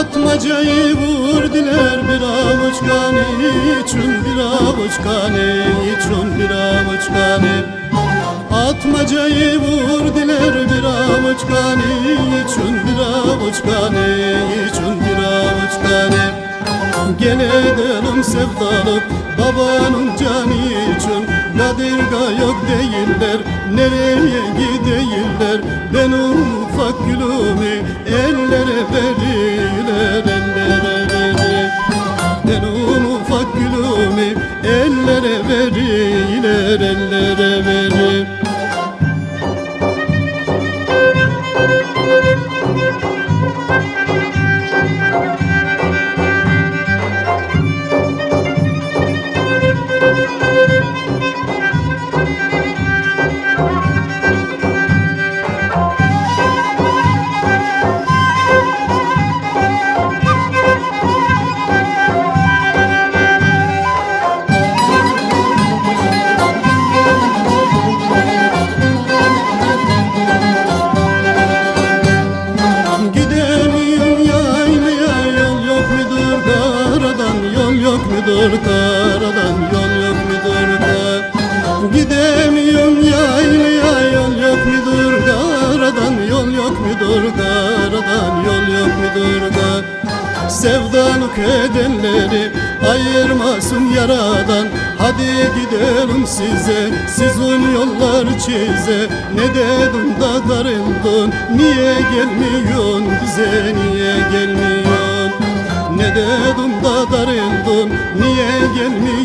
Atmacayı vurdiler bir avuç kan için bir avuç kan için bir avuç kan Atmacayı vur diler bir avuç kane için bir avuç kane için bir avuç kane. Gel edelim sevdalık babanın canı için Kadirga yok değiller nereye gideyiller? Benim ufak gülümü ellere verirler ellere verir Benim ufak gülümü ellere verirler ellere mudur karadan yol yok mudur kar Gidemiyorum yaylaya yol yok mudur karadan Yol yok mudur karadan yol yok mudur kar Sevdalık edenleri ayırmasın yaradan. Hadi gidelim size sizin yollar çize. Ne dedim da darıldın? Niye gelmiyorsun bize? Niye gelmiyorsun? Ne dedim da darıldın niye gelmiyorsun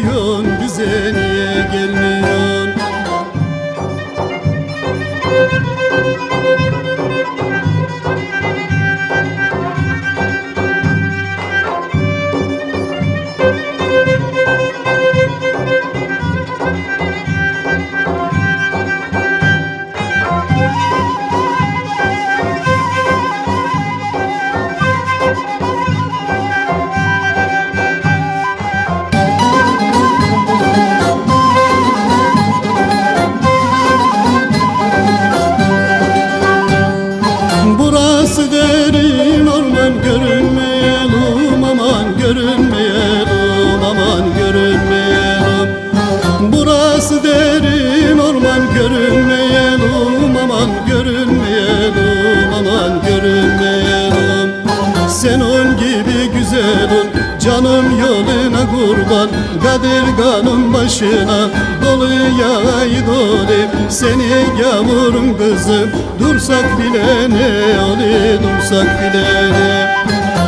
güzelin canım yoluna kurban Kadirganın başına dolu yağ dolu Seni gavurun kızım dursak bile ne oli dursak bile ne?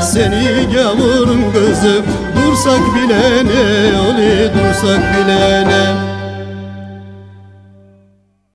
Seni gavurun kızım dursak bile ne oli dursak bile ne